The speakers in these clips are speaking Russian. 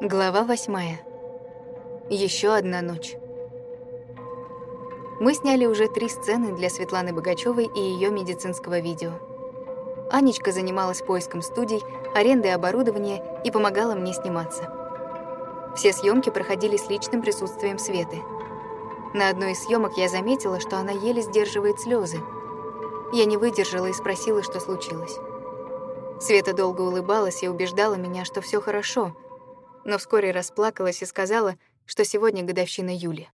Глава восьмая. Еще одна ночь. Мы сняли уже три сцены для Светланы Богачевой и ее медицинского видео. Анечка занималась поиском студий, арендой оборудования и помогала мне сниматься. Все съемки проходили с личным присутствием Светы. На одной из съемок я заметила, что она еле сдерживает слезы. Я не выдержала и спросила, что случилось. Света долго улыбалась и убеждала меня, что все хорошо, но вскоре расплакалась и сказала, что сегодня годовщина Юли.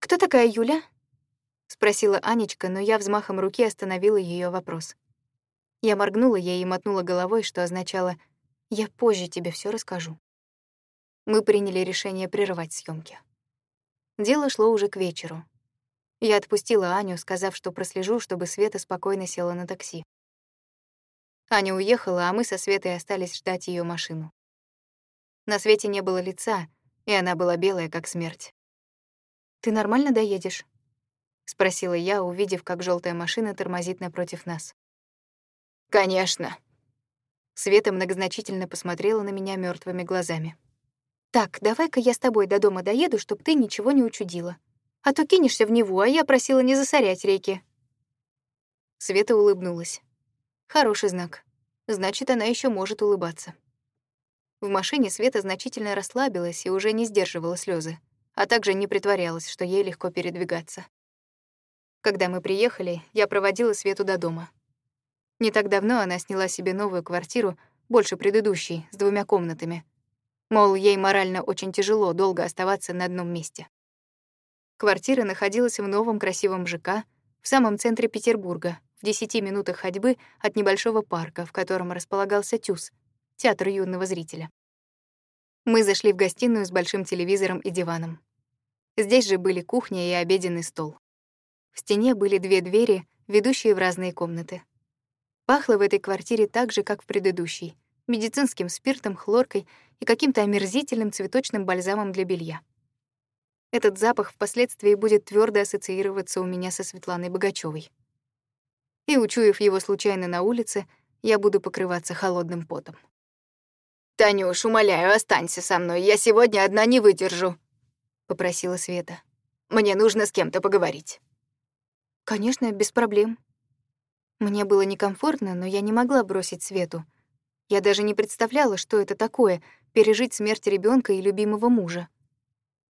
«Кто такая Юля?» — спросила Анечка, но я взмахом руки остановила ее вопрос. Я моргнула ей и мотнула головой, что означало «я позже тебе все расскажу». Мы приняли решение прервать съемки. Дело шло уже к вечеру. Я отпустила Аню, сказав, что прослежу, чтобы Света спокойно села на такси. Аня уехала, а мы со Светой остались ждать ее машину. На Свете не было лица, и она была белая, как смерть. «Ты нормально доедешь?» — спросила я, увидев, как желтая машина тормозит напротив нас. «Конечно». Света многозначительно посмотрела на меня мертвыми глазами. «Так, давай-ка я с тобой до дома доеду, чтобы ты ничего не учудила. А то кинешься в Неву, а я просила не засорять реки». Света улыбнулась. Хороший знак. Значит, она еще может улыбаться. В машине Света значительно расслабилась и уже не сдерживала слезы, а также не притворялась, что ей легко передвигаться. Когда мы приехали, я проводила Свету до дома. Не так давно она сняла себе новую квартиру, больше предыдущей, с двумя комнатами. Мол, ей морально очень тяжело долго оставаться на одном месте. Квартира находилась в новом красивом ЖК в самом центре Петербурга, в 10 минутах ходьбы от небольшого парка, в котором располагался ТЮЗ, театр юного зрителя. Мы зашли в гостиную с большим телевизором и диваном. Здесь же были кухня и обеденный стол. В стене были две двери, ведущие в разные комнаты. Пахло в этой квартире так же, как в предыдущей — медицинским спиртом, хлоркой и каким-то омерзительным цветочным бальзамом для белья. Этот запах впоследствии будет твердо ассоциироваться у меня со Светланой Богачевой. И, учуяв его случайно на улице, я буду покрываться холодным потом. «Танюш, умоляю, останься со мной, я сегодня одна не выдержу», — попросила Света. «Мне нужно с кем-то поговорить». «Конечно, без проблем», мне было некомфортно, но я не могла бросить Свету. Я даже не представляла, что это такое — пережить смерть ребенка и любимого мужа.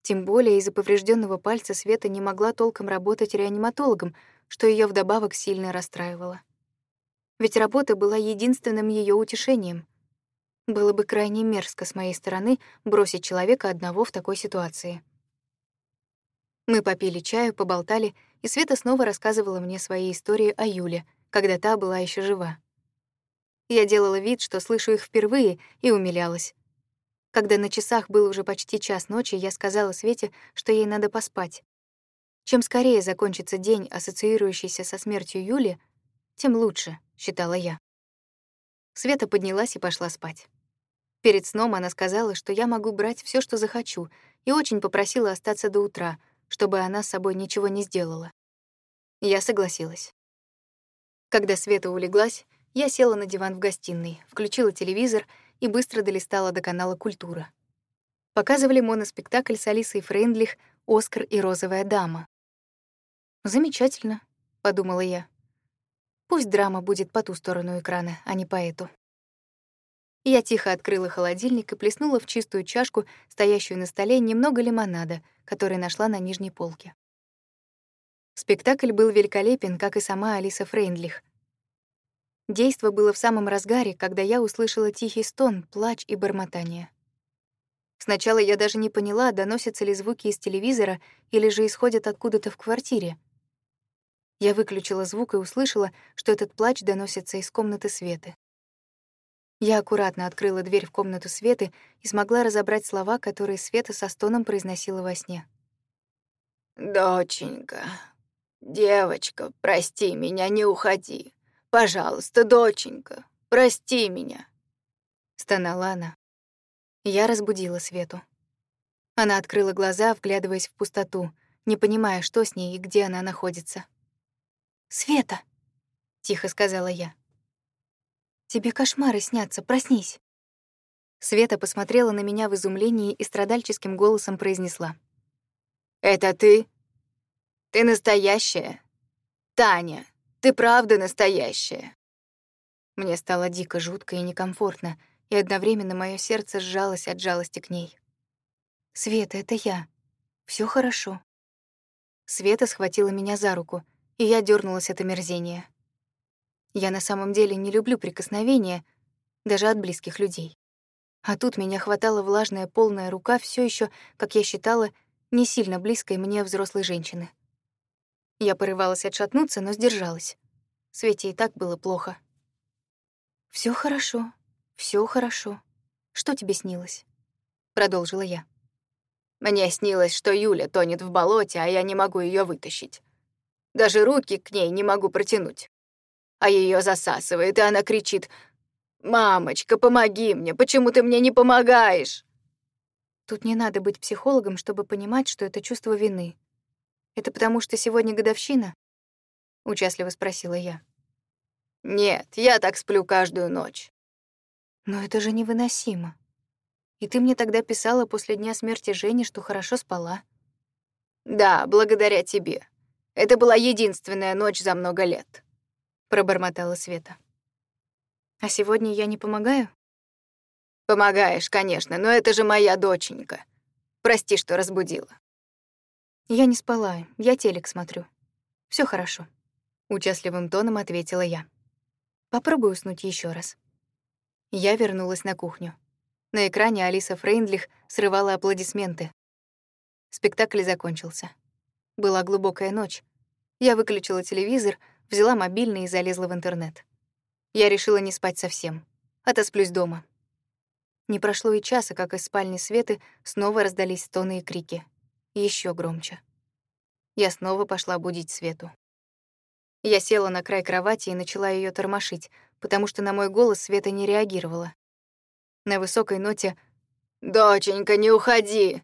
Тем более из-за поврежденного пальца Света не могла толком работать реаниматологом, что ее вдобавок сильно расстраивало. Ведь работа была единственным ее утешением. Было бы крайне мерзко с моей стороны бросить человека одного в такой ситуации. Мы попили чаю, поболтали, и Света снова рассказывала мне свои истории о Юле — когда та была еще жива. Я делала вид, что слышу их впервые, и умилялась. Когда на часах был уже почти час ночи, я сказала Свете, что ей надо поспать. Чем скорее закончится день, ассоциирующийся со смертью Юли, тем лучше, считала я. Света поднялась и пошла спать. Перед сном она сказала, что я могу брать все, что захочу, и очень попросила остаться до утра, чтобы она с собой ничего не сделала. Я согласилась. Когда Света улеглась, я села на диван в гостиной, включила телевизор и быстро долистала до канала «Культура». Показывали моноспектакль с Алисой Фрейндлих «Оскар и розовая дама». «Замечательно», — подумала я. «Пусть драма будет по ту сторону экрана, а не по эту». Я тихо открыла холодильник и плеснула в чистую чашку, стоящую на столе, немного лимонада, который нашла на нижней полке. Спектакль был великолепен, как и сама Алиса Фрейндлих. Действо было в самом разгаре, когда я услышала тихий стон, плач и бормотание. Сначала я даже не поняла, доносятся ли звуки из телевизора или же исходят откуда-то в квартире. Я выключила звук и услышала, что этот плач доносится из комнаты Светы. Я аккуратно открыла дверь в комнату Светы и смогла разобрать слова, которые Света со стоном произносила во сне. «Доченька, девочка, прости меня, не уходи. Пожалуйста, доченька, прости меня. Стонала она. Я разбудила Свету. Она открыла глаза, вглядываясь в пустоту, не понимая, что с ней и где она находится. «Света!» — тихо сказала я. «Тебе кошмары снятся, проснись!» Света посмотрела на меня в изумлении и страдальческим голосом произнесла. «Это ты? Ты настоящая? Таня, ты правда настоящая?» Мне стало дико жутко и некомфортно, и одновременно мое сердце сжалось от жалости к ней. «Света, это я. Все хорошо». Света схватила меня за руку, и я дернулась от омерзения. Я на самом деле не люблю прикосновения, даже от близких людей. А тут меня хватала влажная полная рука все еще, как я считала, не сильно близкой мне взрослой женщины. Я порывалась отшатнуться, но сдержалась. Свете и так было плохо. Все хорошо, все хорошо. Что тебе снилось?» — продолжила я. «Мне снилось, что Юля тонет в болоте, а я не могу ее вытащить. Даже руки к ней не могу протянуть. А ее засасывает, и она кричит «Мамочка, помоги мне! Почему ты мне не помогаешь?» Тут не надо быть психологом, чтобы понимать, что это чувство вины. Это потому, что сегодня годовщина? Участливо спросила я. Нет, я так сплю каждую ночь. Но это же невыносимо. И ты мне тогда писала после дня смерти Жени, что хорошо спала. Да, благодаря тебе. Это была единственная ночь за много лет. Пробормотала Света. А сегодня я не помогаю? Помогаешь, конечно, но это же моя доченька. Прости, что разбудила. Я не спала, я телек смотрю. Все хорошо. Участливым тоном ответила я. Попробуй уснуть еще раз. Я вернулась на кухню. На экране Алиса Фрейндлих срывала аплодисменты. Спектакль закончился. Была глубокая ночь. Я выключила телевизор, взяла мобильный и залезла в интернет. Я решила не спать совсем. Отосплюсь дома. Не прошло и часа, как из спальни Светы снова раздались стоны и крики. Еще громче. Я снова пошла будить Свету. Я села на край кровати и начала ее тормошить, потому что на мой голос Света не реагировала. На высокой ноте «Доченька, не уходи!»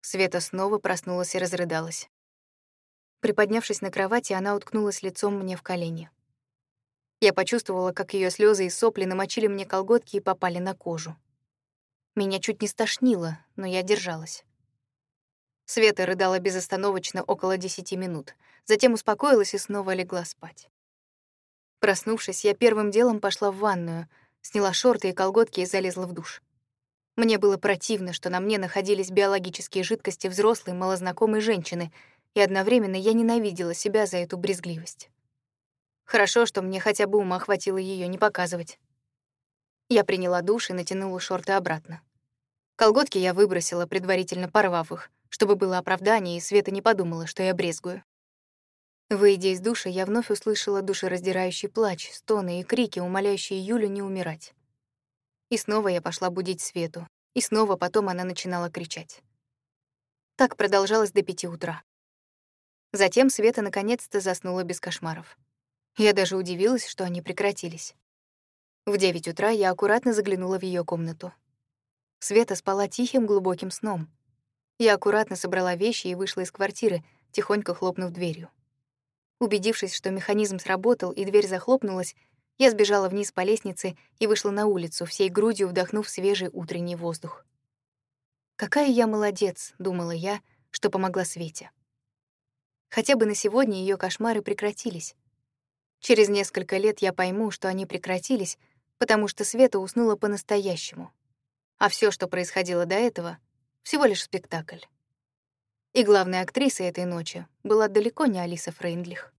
Света снова проснулась и разрыдалась. Приподнявшись на кровати, она уткнулась лицом мне в колени. Я почувствовала, как ее слезы и сопли намочили мне колготки и попали на кожу. Меня чуть не стошнило, но я держалась. Света рыдала безостановочно около десяти минут, затем успокоилась и снова легла спать. Проснувшись, я первым делом пошла в ванную, сняла шорты и колготки и залезла в душ. Мне было противно, что на мне находились биологические жидкости взрослой, малознакомой женщины, и одновременно я ненавидела себя за эту брезгливость. Хорошо, что мне хотя бы ума хватило ее не показывать. Я приняла душ и натянула шорты обратно. Колготки я выбросила, предварительно порвав их, чтобы было оправдание, и Света не подумала, что я брезгую. Выйдя из душа, я вновь услышала душераздирающий плач, стоны и крики, умоляющие Юлю не умирать. И снова я пошла будить Свету, и снова потом она начинала кричать. Так продолжалось до пяти утра. Затем Света наконец-то заснула без кошмаров. Я даже удивилась, что они прекратились. В девять утра я аккуратно заглянула в ее комнату. Света спала тихим глубоким сном. Я аккуратно собрала вещи и вышла из квартиры, тихонько хлопнув дверью. Убедившись, что механизм сработал и дверь захлопнулась, я сбежала вниз по лестнице и вышла на улицу, всей грудью вдохнув свежий утренний воздух. «Какая я молодец», — думала я, что помогла Свете. Хотя бы на сегодня ее кошмары прекратились. Через несколько лет я пойму, что они прекратились, потому что Света уснула по-настоящему. А все, что происходило до этого, — всего лишь спектакль. И главной актрисой этой ночи была далеко не Алиса Фрейндлих.